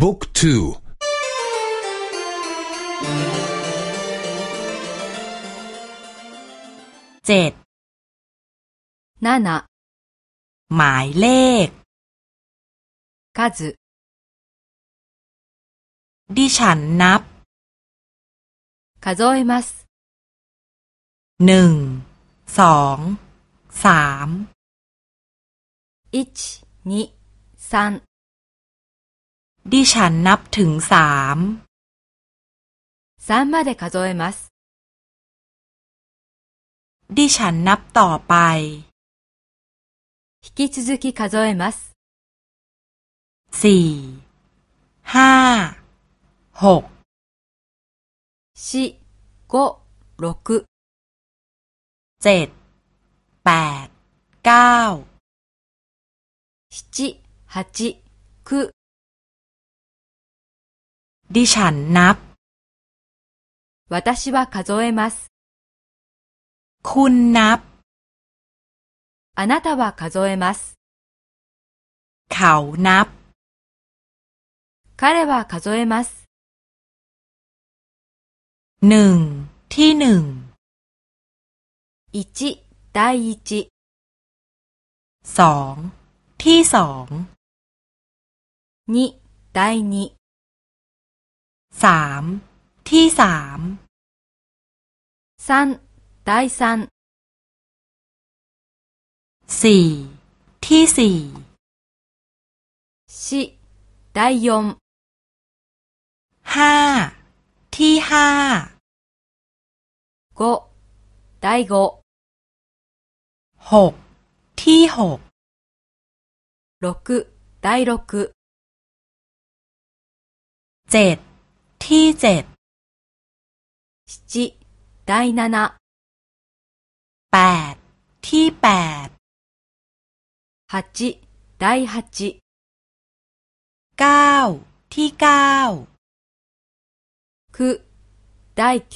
บุ๊กทูเจ็ดนาะหมายเลขกัซดิฉันนับคาโซเอมัสหนึ่งสองสามอิชนิซัน ดิฉันนับถึงสาม三まで数えますดิฉันนับต่อไป引き続き数えますสี่ห้าหกสี่五六เจ็ดแปดเก้า七八九 ดิฉันนับ私は数えますคุณนับあなたは数えますเขานับ彼は数えますหนึ่งที่หนึ่ง一第一สองที่สอง二第二 สามที่สาม三第三สี่ที่สี่สี่第四ห้าที่ห้า五第五หกที่หก六第六เจ็ด ที่เจ็ด七第七แปดที่แปด八第八เก้าที่เก้า九第九